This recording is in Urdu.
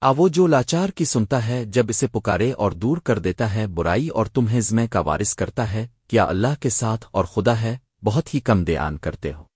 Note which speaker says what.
Speaker 1: آ، وہ جو لاچار کی سنتا ہے، جب اسے پکارے اور دور کر دیتا ہے، برائی اور تمہیں زمے کا وارث کرتا ہے، کیا اللہ کے ساتھ اور خدا ہے، بہت ہی کم دیان کرتے ہو۔